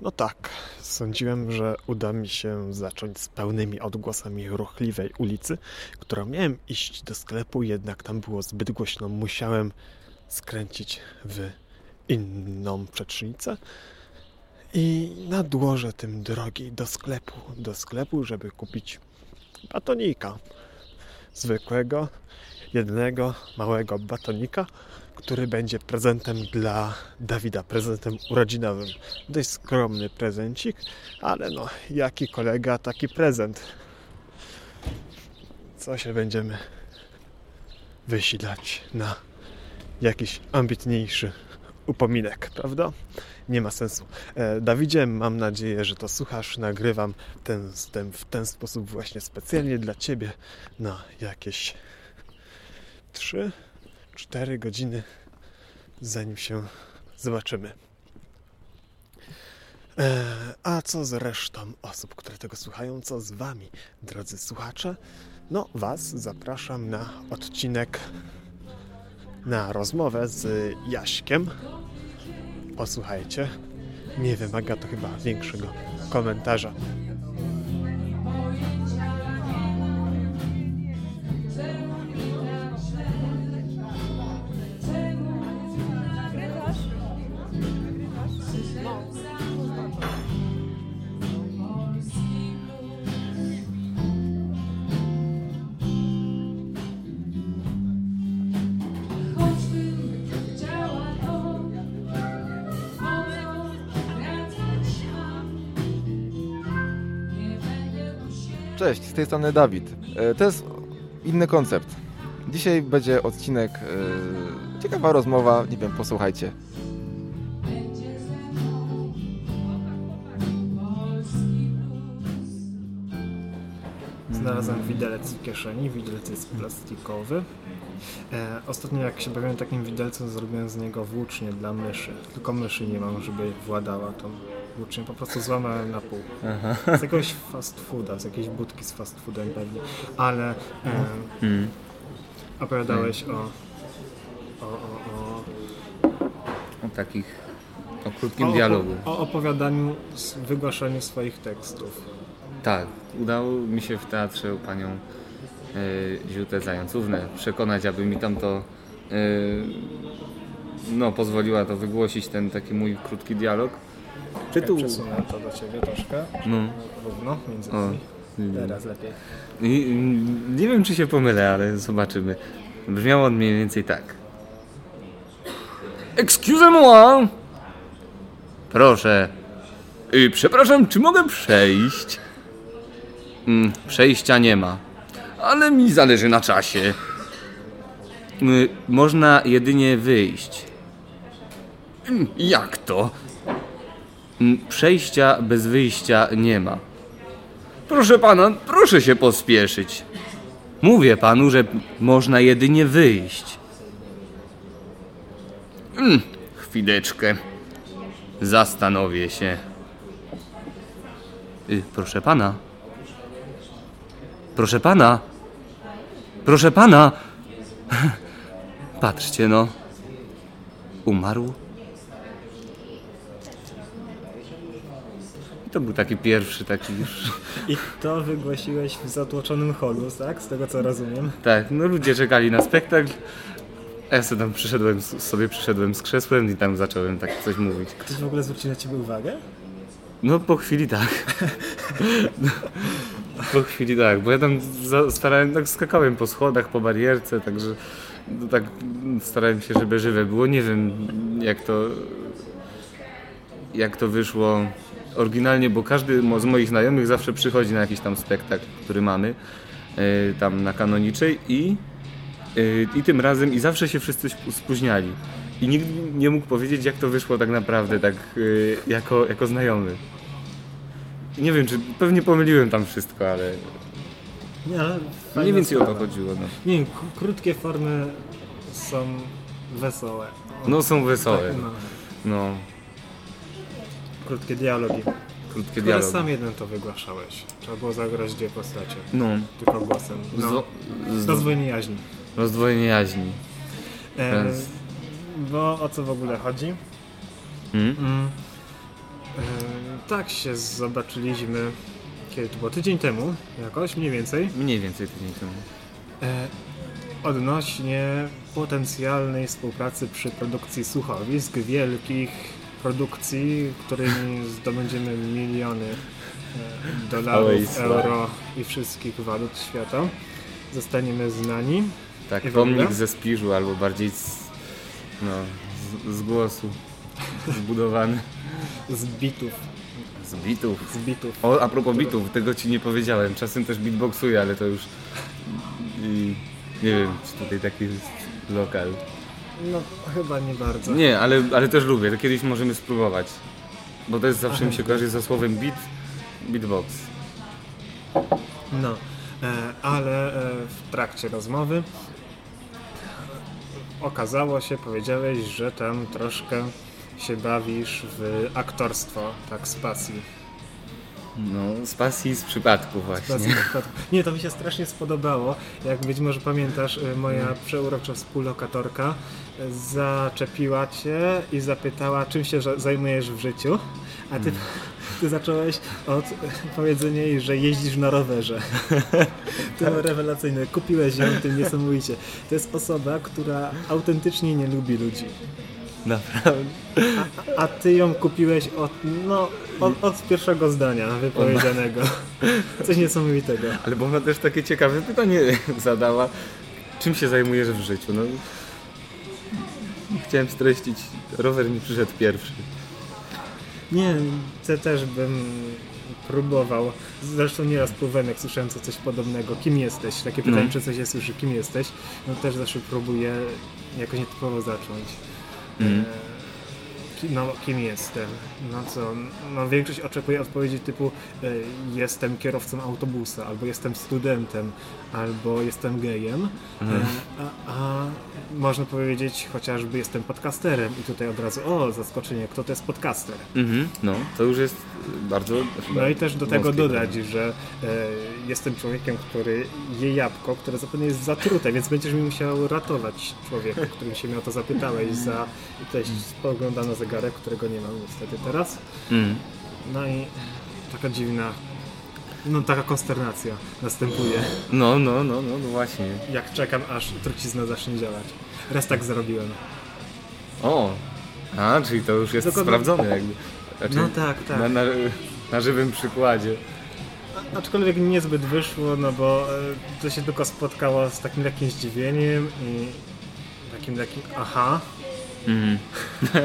No tak, sądziłem, że uda mi się zacząć z pełnymi odgłosami ruchliwej ulicy, którą miałem iść do sklepu, jednak tam było zbyt głośno. Musiałem skręcić w inną przecznicę i nadłożę tym drogi do sklepu, do sklepu, żeby kupić batonika zwykłego, jednego małego batonika, który będzie prezentem dla Dawida, prezentem urodzinowym. Dość skromny prezencik, ale no, jaki kolega, taki prezent. Co się będziemy wysilać na jakiś ambitniejszy upominek, prawda? Nie ma sensu. E, Dawidzie, mam nadzieję, że to słuchasz. Nagrywam ten, ten, w ten sposób właśnie specjalnie dla Ciebie na jakieś 3 4 godziny, zanim się zobaczymy. E, a co z resztą osób, które tego słuchają? Co z Wami, drodzy słuchacze? No, Was zapraszam na odcinek, na rozmowę z Jaśkiem. Posłuchajcie. Nie wymaga to chyba większego komentarza. Tej strony Dawid. E, To jest inny koncept. Dzisiaj będzie odcinek, e, ciekawa rozmowa, nie wiem, posłuchajcie. Znalazłem widelec w kieszeni. Widelec jest plastikowy. E, ostatnio jak się bawiłem takim widelcem, zrobiłem z niego włócznię dla myszy. Tylko myszy nie mam, żeby władała tą włócznię. Po prostu złamałem na pół. Z jakiegoś fast fooda, z jakiejś budki z fast foodem pewnie. Ale e, Mm. opowiadałeś o, o, o, o, O takich, o krótkim o, dialogu. o opowiadaniu, wygłaszaniu swoich tekstów. Tak, udało mi się w teatrze u panią y, Ziutę Zającównę przekonać, aby mi tam to y, no, pozwoliła to wygłosić, ten taki mój krótki dialog. Tytuł... Przesunę to do Ciebie troszkę. No. Równo między. Teraz lepiej. I, nie wiem, czy się pomylę, ale zobaczymy. Brzmiało on mniej więcej tak. Excusez-moi! Proszę. Y, przepraszam, czy mogę przejść? Mm, przejścia nie ma. Ale mi zależy na czasie. Y, można jedynie wyjść. Mm, jak to? Przejścia bez wyjścia nie ma. Proszę pana, proszę się pospieszyć. Mówię panu, że można jedynie wyjść. Mm, chwileczkę. Zastanowię się. Y, proszę pana. Proszę pana. Proszę pana. Patrzcie no. Umarł. I to był taki pierwszy, taki już. I to wygłosiłeś w zatłoczonym holu, tak? Z tego co rozumiem. Tak, no ludzie czekali na spektakl. A ja sobie tam przyszedłem, sobie przyszedłem z krzesłem i tam zacząłem tak coś mówić. Ktoś w ogóle zwrócił na ciebie uwagę? No po chwili tak. Po chwili tak, bo ja tam starałem, tak skakałem po schodach, po barierce, także no, tak starałem się, żeby żywe było. Nie wiem jak to jak to wyszło oryginalnie, bo każdy z moich znajomych zawsze przychodzi na jakiś tam spektakl, który mamy yy, tam na kanoniczej i yy, i tym razem i zawsze się wszyscy sp- spóźniali. I nikt nie mógł powiedzieć, jak to wyszło tak naprawdę, tak yy, jako, jako znajomy. Nie wiem, czy pewnie pomyliłem tam wszystko, ale Nie, ale mniej fajna więcej o to sprawa. chodziło. No, Nie, krótkie formy są wesołe. No są wesołe. tak, no. No, Krótkie dialogi. krótkie Które dialogi. sam jeden to wygłaszałeś. Trzeba było zagrać dwie postacie. No, Tylko głosem. No. Zwo- z- Rozdwojenie jaźni. rozdwojenie jaźni. E, Teraz- bo o co w ogóle chodzi? Hmm? Mm. E, tak się zobaczyliśmy, kiedy to było? Tydzień temu, jakoś mniej więcej. Mniej więcej tydzień temu. E, odnośnie potencjalnej współpracy przy produkcji słuchowisk, wielkich produkcji, którymi zdobędziemy miliony e, dolarów, euro i wszystkich walut świata. Zostaniemy znani. Tak, I pomnik ze Spiżu, albo bardziej z, no, z, z głosu zbudowany. Z bitów. Z bitów. Z bitów. O, a propos bitów, tego ci nie powiedziałem. Czasem też beatboxuję, ale to już i, nie wiem, czy tutaj taki jest lokal. No chyba nie bardzo. Nie, ale, ale też lubię, to kiedyś możemy spróbować. Bo to jest zawsze mi się kojarzy ze słowem beat, beatbox. No, e, ale e, w trakcie rozmowy okazało się, powiedziałeś, że tam troszkę się bawisz w aktorstwo, tak z pasji. No, z pasji z przypadku Z właśnie. pasji na przykład. Nie, to mi się strasznie spodobało. Jak być może pamiętasz, e, moja przeurocza współlokatorka zaczepiła cię i zapytała, czym się zajmujesz w życiu, a ty, ty zacząłeś od powiedzenia jej, że jeździsz na rowerze. To było rewelacyjne. Kupiłeś ją tym niesamowicie. To jest osoba, która autentycznie nie lubi ludzi. Naprawdę. A ty ją kupiłeś od, no, od, od pierwszego zdania wypowiedzianego. Coś niesamowitego. Ale bo ona też takie ciekawe pytanie zadała. Czym się zajmujesz w życiu? No, chciałem streścić, rower mi przyszedł pierwszy. Nie, te też bym próbował. Zresztą nieraz próbowałem, jak słyszałem co coś podobnego. Kim jesteś? Takie pytanie, No. czy coś się słyszy, kim jesteś? No też zawsze próbuję jakoś nietypowo zacząć. Mhm. E, ki- No, kim jestem? No co? No, większość oczekuje odpowiedzi typu e, jestem kierowcą autobusa, albo jestem studentem, albo jestem gejem. Mhm. E, a, a można powiedzieć chociażby jestem podcasterem i tutaj od razu, o zaskoczenie, kto to jest podcaster? Mhm, no, to już jest bardzo... No i też do tego dodać, że e, jestem człowiekiem, który je jabłko, które zapewne jest zatrute, więc będziesz mi musiał ratować człowieku, którym się mnie o to zapytałeś za też spogląda na zegarek, którego nie mam niestety teraz. Mhm. No i taka dziwna, no taka konsternacja następuje, No, no, no, no, no właśnie. jak czekam aż trucizna zacznie działać. Raz tak zrobiłem. O, a, czyli to już jest Dokładnie. sprawdzone jakby. Znaczy, No tak, tak. Na, na, na żywym przykładzie. Aczkolwiek niezbyt wyszło, no bo e, to się tylko spotkało z takim lekkim zdziwieniem i takim lekkim aha. Mhm.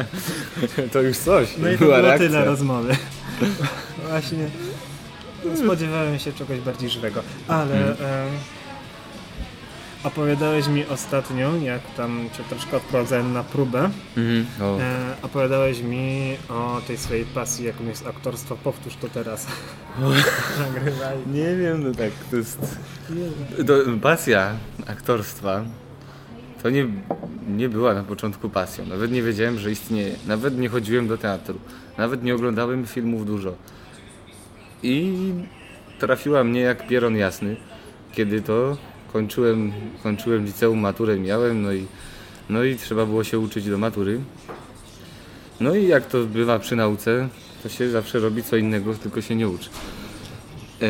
to już coś. No i to była było reakcja. tyle rozmowy. Właśnie spodziewałem się czegoś bardziej żywego, ale Mhm. em, opowiadałeś mi ostatnio, jak tam cię troszkę odprowadzałem na próbę. O. e, opowiadałeś mi o tej swojej pasji, jaką jest aktorstwo. Powtórz to teraz. Nagrywaj. Nie wiem, no tak, to jest... To, pasja aktorstwa to nie, nie była na początku pasją. Nawet nie wiedziałem, że istnieje. Nawet nie chodziłem do teatru. Nawet nie oglądałem filmów dużo. I trafiła mnie jak pieron jasny, kiedy to kończyłem, kończyłem liceum, maturę miałem, no i, no i trzeba było się uczyć do matury. No i jak to bywa przy nauce, to się zawsze robi co innego, tylko się nie uczy. E,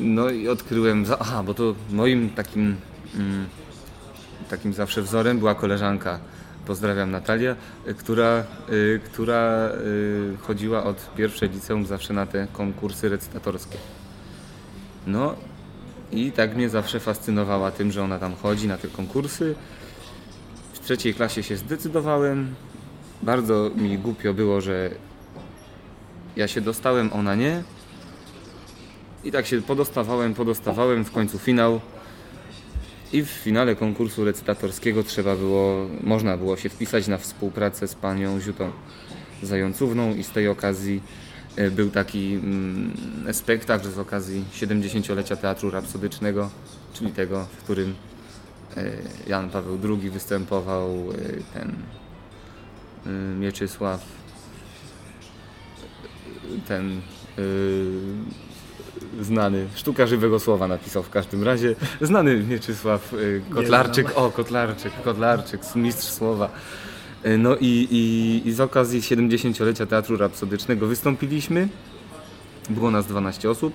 No i odkryłem, aha, bo to moim takim, mm, takim zawsze wzorem była koleżanka, pozdrawiam Natalię, y, która, y, która y, chodziła od pierwszej liceum zawsze na te konkursy recytatorskie. No i tak mnie zawsze fascynowała tym, że ona tam chodzi na te konkursy. W trzeciej klasie się zdecydowałem. Bardzo mi głupio było, że ja się dostałem, ona nie. I tak się podostawałem, podostawałem, w końcu finał. I w finale konkursu recytatorskiego trzeba było, można było się wpisać na współpracę z panią Ziutą Zającówną i z tej okazji e, był taki mm, spektakl z okazji 70-lecia Teatru Rapsodycznego, czyli tego, w którym e, Jan Paweł II występował, e, ten Mieczysław, ten znany, sztuka żywego słowa napisał w każdym razie, znany Mieczysław y, Kotlarczyk, o Kotlarczyk, Kotlarczyk, mistrz słowa. E, No i, i, i z okazji 70-lecia Teatru Rapsodycznego wystąpiliśmy. Było nas 12 osób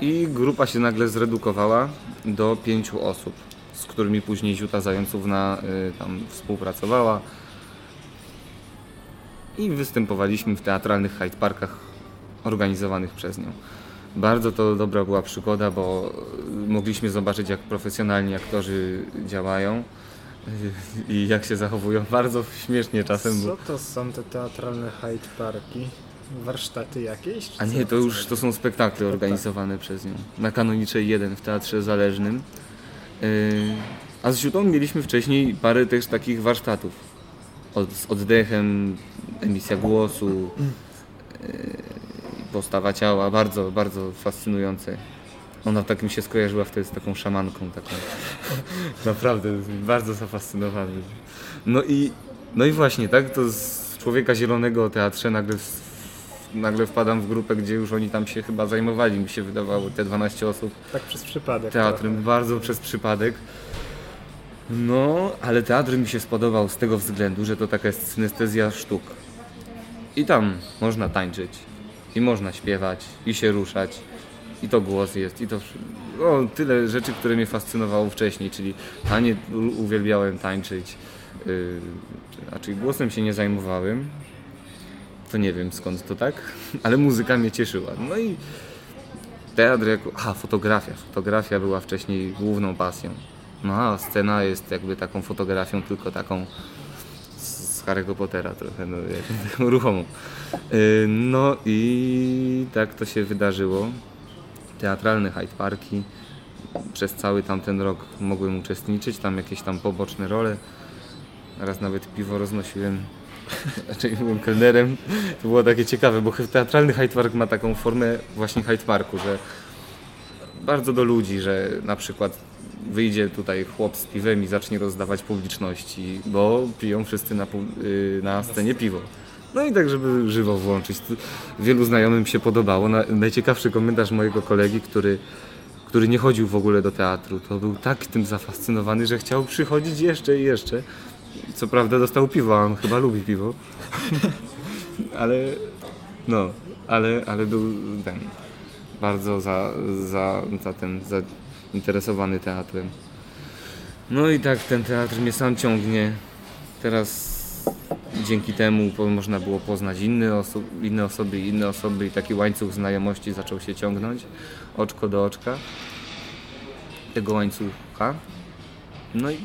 i grupa się nagle zredukowała do 5 osób, z którymi później Ziuta Zającówna y, tam współpracowała. I występowaliśmy w teatralnych Hyde Parkach organizowanych przez nią. Bardzo to dobra była przygoda, bo y, mogliśmy zobaczyć jak profesjonalni aktorzy działają y, i jak się zachowują. Bardzo śmiesznie czasem. Co to są te teatralne Hyde Parki? Warsztaty jakieś? A nie, to już to są spektakle organizowane przez nią. Na Kanoniczej 1 w Teatrze Zależnym. Yy, a z Ziutą mieliśmy wcześniej parę też takich warsztatów. Od, z oddechem, emisja głosu, yy, postawa ciała, bardzo, bardzo fascynujące. Ona tak mi się skojarzyła wtedy z taką szamanką taką. Naprawdę, bardzo zafascynowany. No i, no i właśnie, tak, to z Człowieka Zielonego o teatrze nagle, nagle wpadam w grupę, gdzie już oni tam się chyba zajmowali, mi się wydawało, te 12 osób Tak przez przypadek. teatrem, bardzo przez przypadek. No, ale teatr mi się spodobał z tego względu, że to taka jest synestezja sztuk. I tam można tańczyć, i można śpiewać, i się ruszać, i to głos jest, i to... wszy- O, tyle rzeczy, które mnie fascynowało wcześniej, czyli tanie uwielbiałem tańczyć, yy, raczej głosem się nie zajmowałem, to nie wiem skąd to tak, ale muzyka mnie cieszyła. No i teatr jako... A, fotografia. Fotografia była wcześniej główną pasją. No a scena jest jakby taką fotografią, tylko taką Harry'ego Pottera trochę, no, taką ruchomą. Yy, No i tak to się wydarzyło. Teatralne Hyde Parki. Przez cały tamten rok mogłem uczestniczyć, tam jakieś tam poboczne role. Raz nawet piwo roznosiłem. Raczej byłem kelnerem. To było takie ciekawe, bo teatralny Hyde Park ma taką formę właśnie Hyde Parku, że bardzo do ludzi, że na przykład wyjdzie tutaj chłop z piwem i zacznie rozdawać publiczności, bo piją wszyscy na, y, na scenie piwo. No i tak, żeby żywo włączyć. Wielu znajomym się podobało. Na, najciekawszy komentarz mojego kolegi, który, który nie chodził w ogóle do teatru, to był tak tym zafascynowany, że chciał przychodzić jeszcze i jeszcze. Co prawda dostał piwo, a on chyba lubi piwo. ale no, ale, ale był ten bardzo za, za, za ten zainteresowany teatrem. No i tak ten teatr mnie sam ciągnie. Teraz dzięki temu można było poznać inne, oso inne osoby, inne osoby i taki łańcuch znajomości zaczął się ciągnąć oczko do oczka tego łańcucha. No i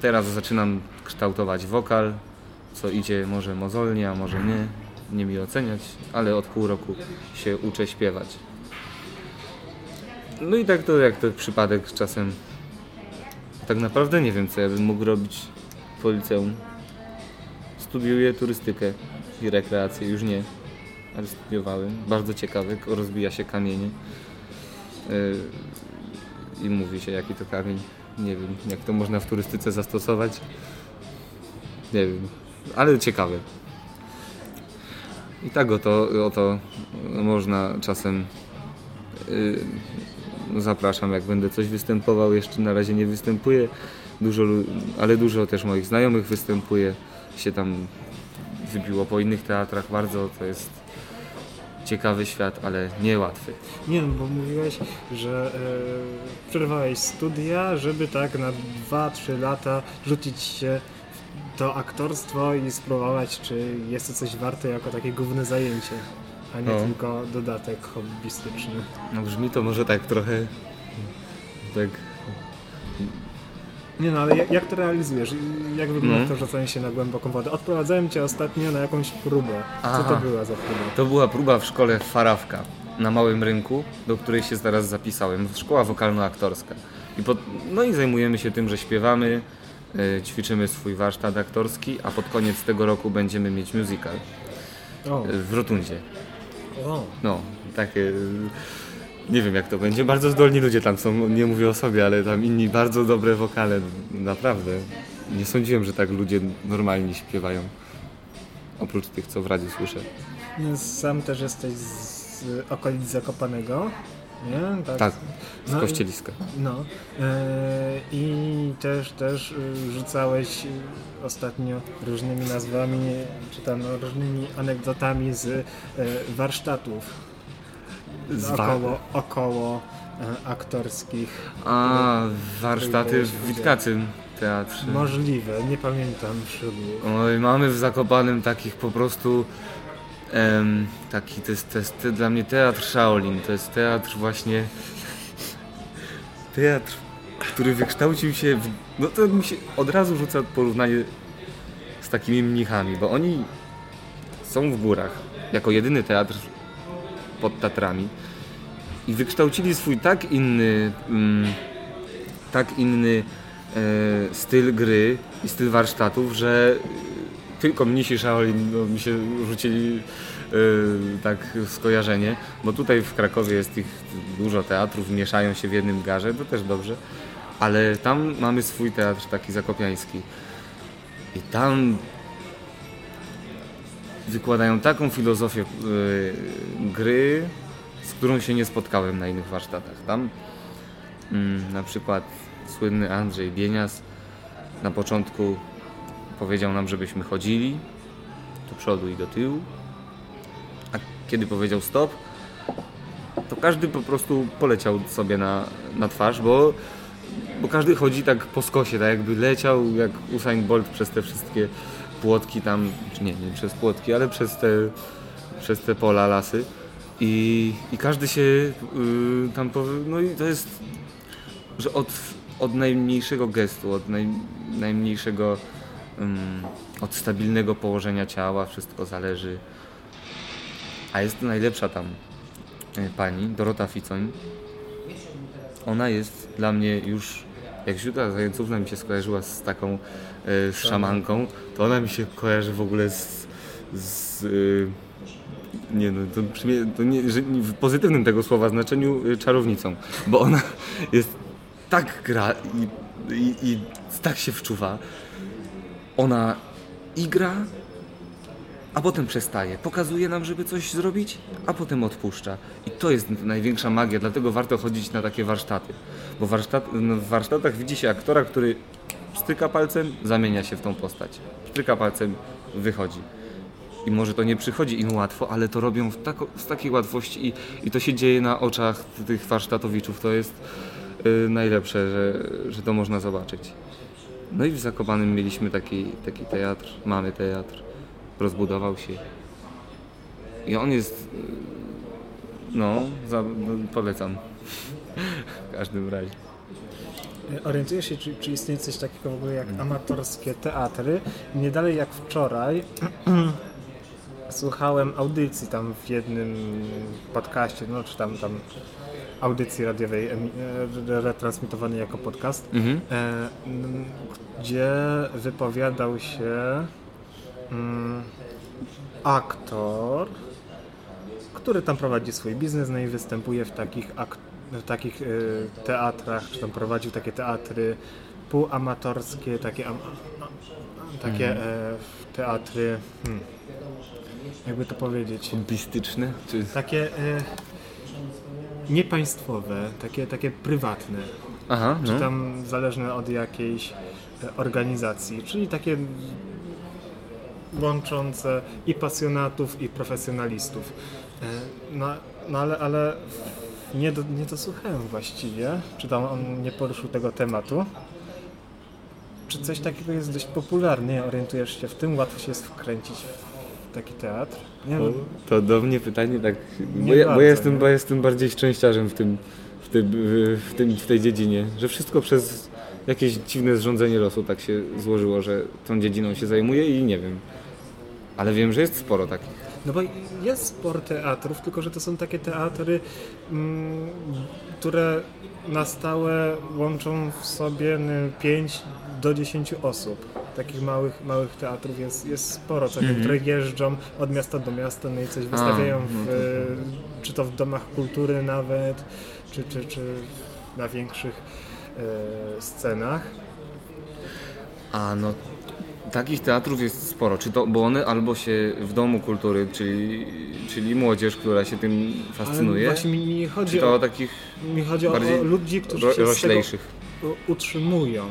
teraz zaczynam kształtować wokal, co idzie może mozolnie, a może nie, nie mi oceniać, ale od pół roku się uczę śpiewać. No i tak to jak to przypadek czasem. Tak naprawdę nie wiem co ja bym mógł robić po liceum. Studiuję turystykę i rekreację, już nie, ale studiowałem. Bardzo ciekawy, rozbija się kamienie. Yy, I mówi się jaki to kamień. Nie wiem jak to można w turystyce zastosować. Nie wiem, ale ciekawe. I tak oto, oto można czasem yy, zapraszam, jak będę coś występował. Jeszcze na razie nie występuję, dużo, ale dużo też moich znajomych występuje. Się tam wybiło po innych teatrach bardzo. To jest ciekawy świat, ale niełatwy. Nie no, bo mówiłeś, że e, przerwałeś studia, żeby tak na 2-3 lata rzucić się w to aktorstwo i spróbować, czy jest to coś warte jako takie główne zajęcie, a nie No. tylko dodatek hobbystyczny. No brzmi to może tak trochę tak Nie no, ale jak, jak to realizujesz? Jak wygląda No. to rzucanie się na głęboką wodę? Odprowadzałem cię ostatnio na jakąś próbę. Co Aha. to była za próba? To była próba w szkole Farawka na Małym Rynku, do której się zaraz zapisałem. Szkoła wokalno-aktorska. I pod, no i zajmujemy się tym, że śpiewamy, e, ćwiczymy swój warsztat aktorski, a pod koniec tego roku będziemy mieć musical O, e, w Rotundzie. No, takie... Nie wiem jak to będzie. Bardzo zdolni ludzie tam są, nie mówię o sobie, ale tam inni bardzo dobre wokale. Naprawdę. Nie sądziłem, że tak ludzie normalni śpiewają. Oprócz tych, co w radiu słyszę. No, Sam też jesteś z okolic Zakopanego. Nie? Tak, z No kościeliska. No e, i też też e, rzucałeś ostatnio różnymi nazwami, czy tam no, różnymi anegdotami z e, warsztatów Z około, około e, aktorskich. A, warsztaty Byłeś w? Witkacym teatrze. Możliwe, nie pamiętam szczegółów. Oj, mamy w Zakopanem takich po prostu taki, to jest, to jest dla mnie teatr Shaolin, to jest teatr właśnie teatr, który wykształcił się w, no to mi się od razu rzuca porównanie z takimi mnichami, bo oni są w górach jako jedyny teatr pod Tatrami i wykształcili swój tak inny mm, tak inny e, styl gry i styl warsztatów, że tylko mnisi Shaolin no, mi się rzucili e, tak skojarzenie, bo tutaj w Krakowie jest ich dużo teatrów, mieszają się w jednym garze, to też dobrze, ale tam mamy swój teatr taki zakopiański. I tam wykładają taką filozofię e, gry, z którą się nie spotkałem na innych warsztatach. Tam mm, na przykład słynny Andrzej Bienias na początku powiedział nam, żebyśmy chodzili do przodu i do tyłu, a kiedy powiedział stop, to każdy po prostu poleciał sobie na, na twarz, bo, bo każdy chodzi tak po skosie, tak jakby leciał jak Usain Bolt przez te wszystkie płotki tam, czy nie, nie przez płotki, ale przez te, przez te pola, lasy. I, i każdy się y, tam powie, no i to jest, że od, od najmniejszego gestu, od naj, najmniejszego, od stabilnego położenia ciała wszystko zależy. A jest najlepsza tam y, pani, Dorota Ficoń. Ona jest dla mnie już, jak Ziuta Zajęcówna mi się skojarzyła z taką y, szamanką, to ona mi się kojarzy w ogóle z, z y, nie no, to, to nie, w pozytywnym tego słowa znaczeniu y, czarownicą, bo ona jest tak gra i, i, i tak się wczuwa. Ona i gra, a potem przestaje. Pokazuje nam, żeby coś zrobić, a potem odpuszcza. I to jest największa magia, dlatego warto chodzić na takie warsztaty. Bo warsztat, w warsztatach widzi się aktora, który stryka palcem, zamienia się w tą postać. Stryka palcem, wychodzi. I może to nie przychodzi im łatwo, ale to robią w tako, z takiej łatwości i, i to się dzieje na oczach tych warsztatowiczów. To jest y, najlepsze, że, że to można zobaczyć. No i w Zakopanym mieliśmy taki, taki teatr, mamy teatr, rozbudował się. I on jest, no, za, no polecam. w każdym razie. Orientujesz się, czy, czy istnieje coś takiego w ogóle jak amatorskie teatry? Nie dalej jak wczoraj słuchałem audycji tam w jednym podcaście, no czy tam, tam audycji radiowej e, retransmitowanej jako podcast, Mhm. e, gdzie wypowiadał się mm, aktor, który tam prowadzi swój biznes, no i występuje w takich, ak- w takich y, teatrach, czy tam prowadził takie teatry półamatorskie, takie, takie e, teatry, hmm, jakby to powiedzieć, Hobbystyczny? Czy... takie niepaństwowe, takie, takie prywatne Aha, czy no. tam zależne od jakiejś e, organizacji, czyli takie łączące i pasjonatów, i profesjonalistów. E, No, no ale, ale nie, do, nie dosłuchałem właściwie, czy tam on nie poruszył tego tematu. Czy coś takiego jest dość popularne? Orientujesz się w tym? Łatwo się jest wkręcić w taki teatr? Nie, no, O, To do mnie pytanie tak, bo ja, bo bardzo, ja jestem, bo ja jestem bardziej szczęściarzem w tym, w, tym, w, tym, w tej dziedzinie, że wszystko przez jakieś dziwne zrządzenie losu tak się złożyło, że tą dziedziną się zajmuję i nie wiem. Ale wiem, że jest sporo takich. No bo jest sporo teatrów, tylko że to są takie teatry, mm, które na stałe łączą w sobie 5 do 10 osób. Takich małych, małych teatrów jest, jest sporo, co, Mhm. które jeżdżą od miasta do miasta, no i coś wystawiają, w, no to- e, czy to w domach kultury nawet, czy, czy, czy na większych e, scenach. A no, takich teatrów jest sporo, czy to, bo one albo się w Domu Kultury, czyli, czyli młodzież, która się tym fascynuje, Ale właśnie mi nie czy chodzi to o, takich mi chodzi o, o ludzi, którzy ro, się utrzymują.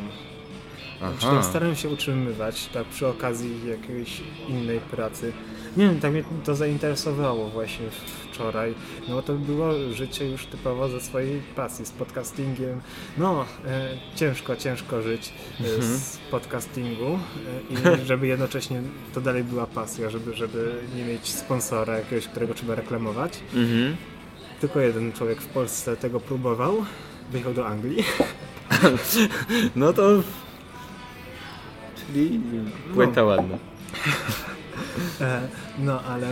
Czy tam Aha. staram się utrzymywać, tak przy okazji jakiejś innej pracy. Nie wiem, tak mnie to zainteresowało właśnie wczoraj, no bo to było życie już typowo ze swojej pasji, z podcastingiem. No, e, ciężko, ciężko żyć e, Mhm. z podcastingu e, i żeby jednocześnie to dalej była pasja, żeby, żeby nie mieć sponsora jakiegoś, którego trzeba reklamować. Mhm. Tylko jeden człowiek w Polsce tego próbował, wyjechał do Anglii. No to... Czyli puenta ładna. E, no, ale...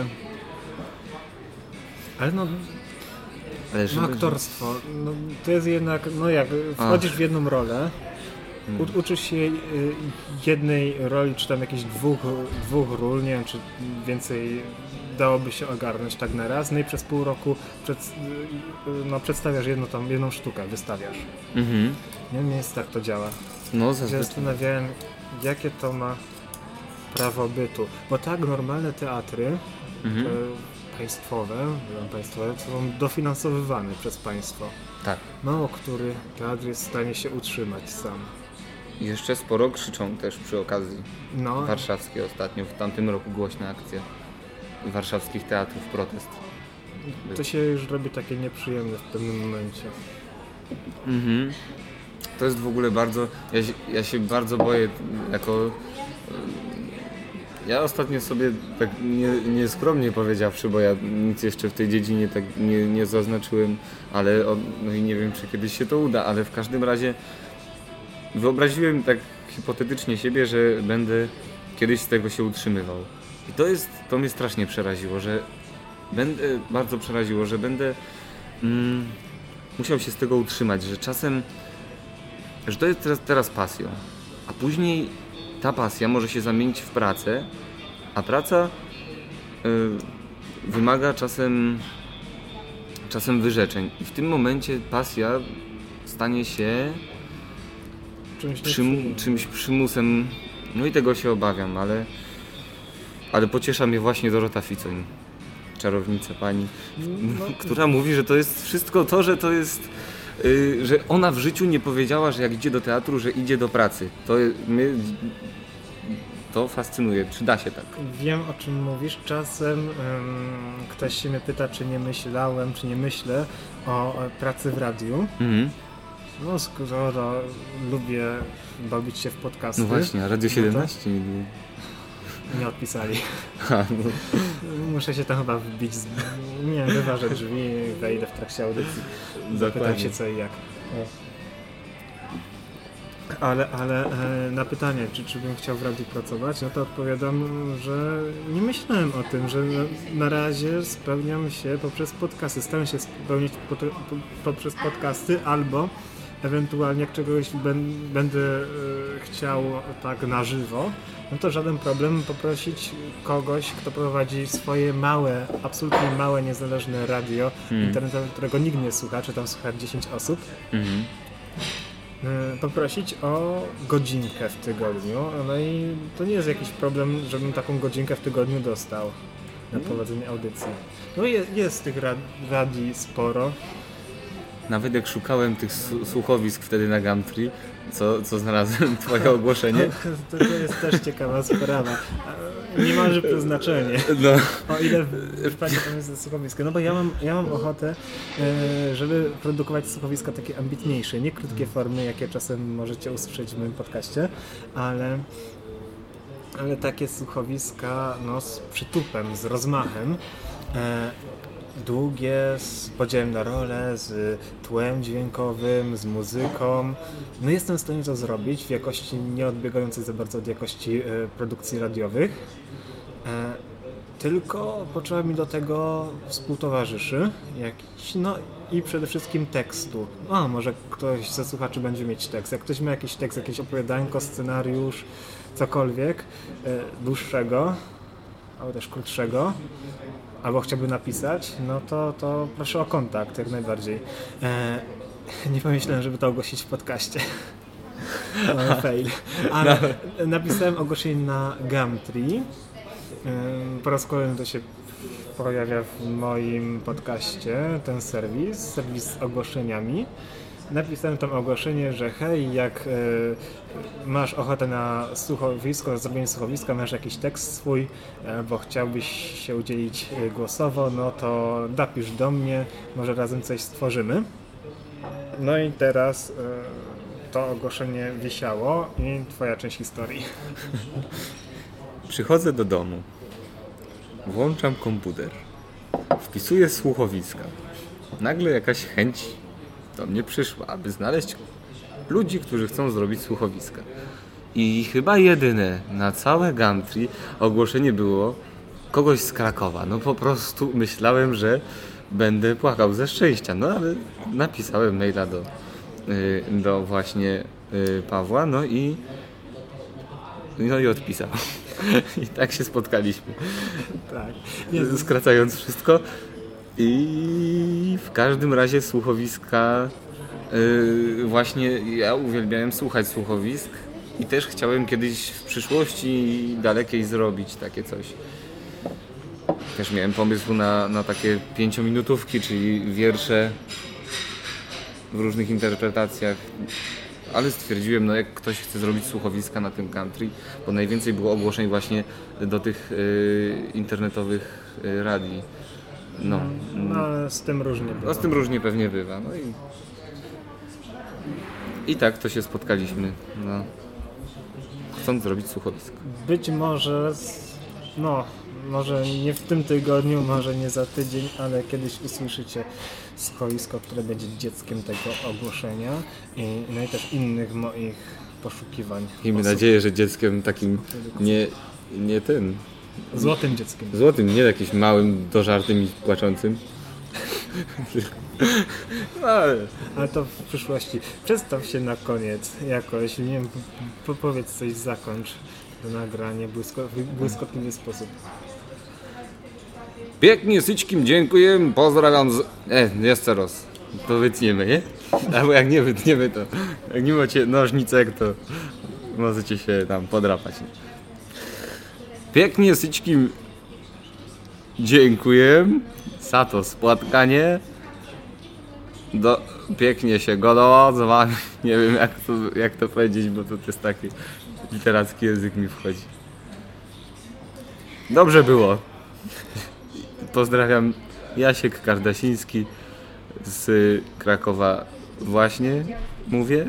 Ale no, Ale No żeby- aktorstwo, no, to jest jednak, no jak, wchodzisz w jedną rolę, Hmm. u, uczysz się y, jednej roli, czy tam jakichś dwóch, dwóch ról, nie wiem, czy więcej dałoby się ogarnąć tak na raz, no i przez pół roku przed, y, no, przedstawiasz jedną tam, jedną sztukę, wystawiasz. Mhm. Nie wiem, jest tak to działa. No Się zazwyczaj. zastanawiałem, jakie to ma prawo bytu, bo tak normalne teatry, Mhm. e, państwowe, państwowe, są dofinansowywane przez państwo. Tak. Mało który teatr jest w stanie się utrzymać sam. I Jeszcze sporo krzyczą też przy okazji. No, Warszawskie ostatnio, w tamtym roku głośna akcja warszawskich teatrów protest. to się już robi takie nieprzyjemne w pewnym momencie. Mhm. To jest w ogóle bardzo. Ja ja się bardzo boję jako. Ja ostatnio sobie tak nie, nieskromnie powiedziawszy, bo ja nic jeszcze w tej dziedzinie tak nie, nie zaznaczyłem, ale od, no i nie wiem czy kiedyś się to uda, ale w każdym razie wyobraziłem tak hipotetycznie siebie, że będę kiedyś z tego się utrzymywał. I to jest, to mnie strasznie przeraziło, że będę, bardzo przeraziło, że będę mm, musiał się z tego utrzymać, że czasem, że to jest teraz, teraz pasją, a później ta pasja może się zamienić w pracę, a praca y, wymaga czasem, czasem wyrzeczeń. I w tym momencie pasja stanie się Czymś nieprzyjemnym. czymś przymusem. No i tego się obawiam, ale, ale pociesza mnie właśnie Dorota Ficoń, czarownica pani, No, która mówi, że to jest wszystko to, że to jest. Y, że ona w życiu nie powiedziała, że jak idzie do teatru, że idzie do pracy. To mnie to fascynuje. Czy da się tak? Wiem o czym mówisz. Czasem em, ktoś się mnie pyta, czy nie myślałem, czy nie myślę o pracy w radiu. Mhm. No skoro lubię bawić się w podcasty, No właśnie, a Radio No to- 17 nie odpisali. Ha, no. Muszę się tam chyba wbić, z... nie wyważę drzwi, wejdę w trakcie audycji, zapytam Dokładnie. się co i jak. Ale, ale e, na pytanie, czy, czy bym chciał w radiu pracować, no to odpowiadam, że nie myślałem o tym, że na, na razie spełniam się poprzez podcasty. Staram się spełnić po, po, poprzez podcasty albo ewentualnie jak czegoś będę e, chciał tak na żywo, no to żaden problem poprosić kogoś, kto prowadzi swoje małe, absolutnie małe, niezależne radio Hmm. internetowe, którego nikt nie słucha, czy tam słucha 10 osób, y, poprosić o godzinkę w tygodniu. No i to nie jest jakiś problem, żebym taką godzinkę w tygodniu dostał na Mhm. prowadzenie audycji. No jest, jest tych rad, radii sporo. Nawet jak szukałem tych słuchowisk wtedy na Gumtree, co, co znalazłem twoje ogłoszenie. To, to jest też ciekawa sprawa. A, Niemalże przeznaczenie. No. O ile wpadnie tam jest słuchowisko. No bo ja mam, ja mam ochotę, e, żeby produkować słuchowiska takie ambitniejsze, nie krótkie formy, jakie czasem możecie usłyszeć w moim podcaście, ale, ale takie słuchowiska no, z przytupem, z rozmachem. Długie, z podziałem na role, z tłem dźwiękowym, z muzyką. No jestem w stanie to zrobić w jakości nie odbiegającej za bardzo od jakości e, produkcji radiowych. E, tylko potrzeba mi do tego współtowarzyszy jakiś, no i przede wszystkim tekstu. A, może ktoś ze słuchaczy będzie mieć tekst. Jak ktoś ma jakiś tekst, jakieś opowiadanko, scenariusz, cokolwiek e, dłuższego, albo też krótszego, albo chciałby napisać, no to, to proszę o kontakt jak najbardziej. E, nie pomyślałem, żeby to ogłosić w podcaście. No, fail. Ale napisałem ogłoszenie na Gumtree. Ym, Po raz kolejny to się pojawia w moim podcaście, ten serwis, serwis z ogłoszeniami. Napisałem tam ogłoszenie, że hej, jak y, masz ochotę na słuchowisko, na zrobienie słuchowiska, masz jakiś tekst swój, e, bo chciałbyś się udzielić y, głosowo, no to napisz do mnie, może razem coś stworzymy. No i teraz y, to ogłoszenie wisiało i twoja część historii. Przychodzę do domu, włączam komputer, wpisuję słuchowiska. Nagle jakaś chęć do mnie przyszła, aby znaleźć ludzi, którzy chcą zrobić słuchowiska. I chyba jedyne na całe Gumtree ogłoszenie było kogoś z Krakowa. No po prostu myślałem, że będę płakał ze szczęścia. No ale napisałem maila do, y, do właśnie y, Pawła, no i no i odpisał. I tak się spotkaliśmy. Tak. Skracając wszystko. I w każdym razie słuchowiska. Yy, właśnie ja uwielbiałem słuchać słuchowisk i też chciałem kiedyś w przyszłości dalekiej zrobić takie coś. Też miałem pomysł na, na takie pięciominutówki, czyli wiersze w różnych interpretacjach. Ale stwierdziłem, no jak ktoś chce zrobić słuchowiska na tym country, bo najwięcej było ogłoszeń właśnie do tych y, internetowych y, radii. No, no ale z tym różnie było. no z tym różnie pewnie bywa. No i, i tak to się spotkaliśmy. No. Chcąc zrobić słuchowisko. Być może, no, może nie w tym tygodniu, może nie za tydzień, ale kiedyś usłyszycie schoisko, które będzie dzieckiem tego ogłoszenia i, no i też innych moich poszukiwań. Miejmy osób. nadzieję, że dzieckiem takim nie, nie tym, Złotym dzieckiem. złotym, nie jakimś małym, dożartym i płaczącym. No, ale Ale to w przyszłości. Przedstaw się na koniec jakoś, nie wiem, po, powiedz coś, zakończ to nagranie w błysko, w błyskotliwy sposób. Pięknie, syćkim dziękuję, pozdrawiam z... E, jeszcze raz. To wytniemy, nie? Albo jak nie wytniemy, to jak nie macie nożnicek, to możecie się tam podrapać. Pięknie, syćkim dziękuję za to spotkanie. Do, pięknie się godoło z wami. Nie wiem jak to, jak to powiedzieć, bo to jest taki literacki język mi wchodzi. Dobrze było. Pozdrawiam Jasiek Kardasiński z Krakowa właśnie mówię,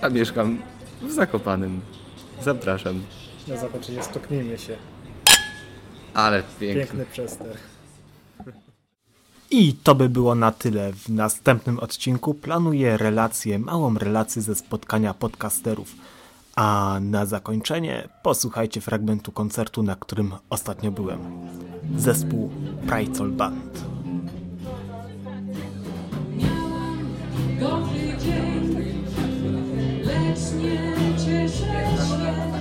a mieszkam w Zakopanem. Zapraszam. Na zakończenie stuknijmy się. Ale pięknie. Piękny przester. I to by było na tyle. W następnym odcinku planuję relację, małą relację ze spotkania podcasterów. A na zakończenie posłuchajcie fragmentu koncertu, na którym ostatnio byłem. Zespół Prajcol Band. Dobry dzień, lecz nie cieszę się.